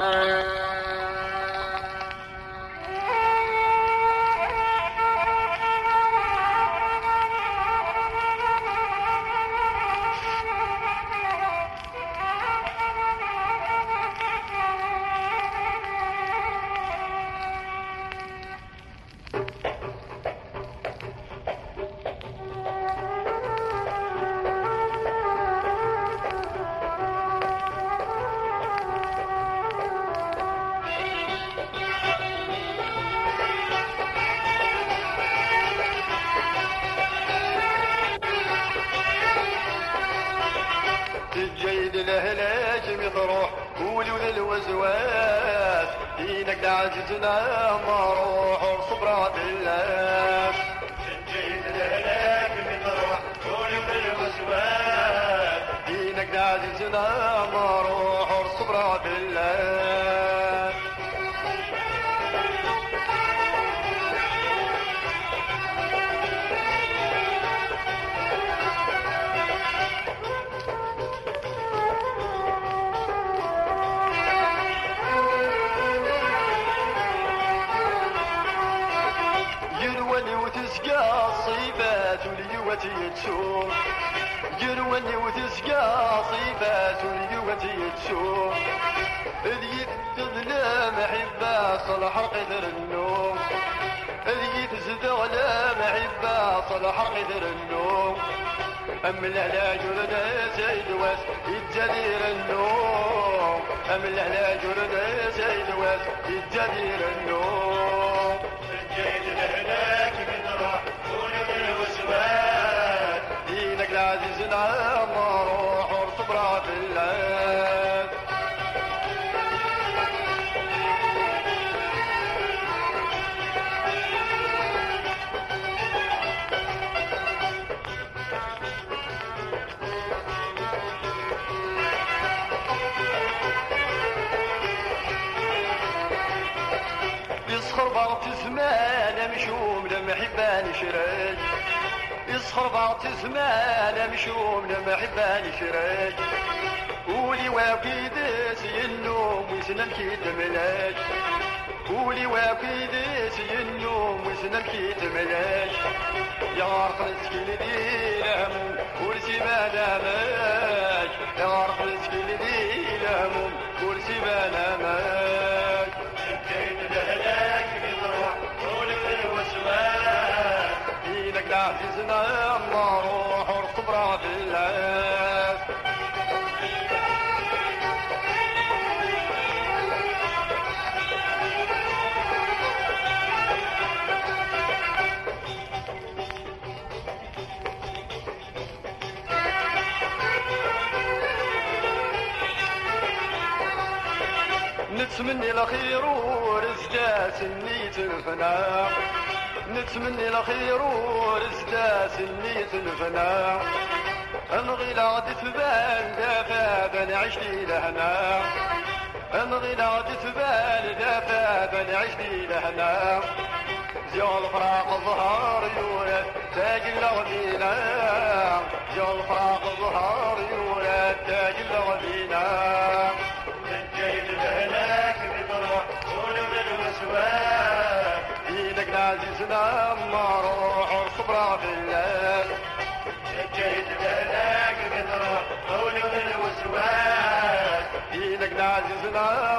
Uh... الهلاك مطروح قولي وللوزواس دينك عزيزنا مروح وصبرا بالله تجيد الهلاك مطروح قولي وللوزواس دينك عزيزنا مروح وصبرا بالله يرواني وتسقى صيبات وليوتي تشوف يرواني وتسقى صيبات وليوتي تشوف اللي تظلم حبة صلح قدر النوم اللي تزدغ محبة صلح قدر النوم أم العلاج ولنا زيد واس يتجدير النوم أم العلاج ولنا زيد واس يتجدير النوم يسخر بعض زمان مشوم لما حبان شراج يسخر بعض زمان مشوم لما حبان شراج قولي واكيد سي النوم وسنن كيد ملاج. قولي واكيد سي النوم وسنن كيد ملاج. يا عرق السكين دي لهم ورسي ما ناماج يا عرق السكين دي لهم ورسي ما ناماج العزيزنا الله روح والصبر بالله نتمني الخير ورزقا سنية الفناء نتمني الخير ورزقا سنية الفناء أنغي العد تبان دافا بنعيش لي لهنا. أنغي العد تبان دافا بنعيش لي لهنا. زيو الفراق ظهر يورد تاج الغدينا زيو الفراق قبلنا جيت بلاك قدرة قولي الوسواس إيدك عزيزنا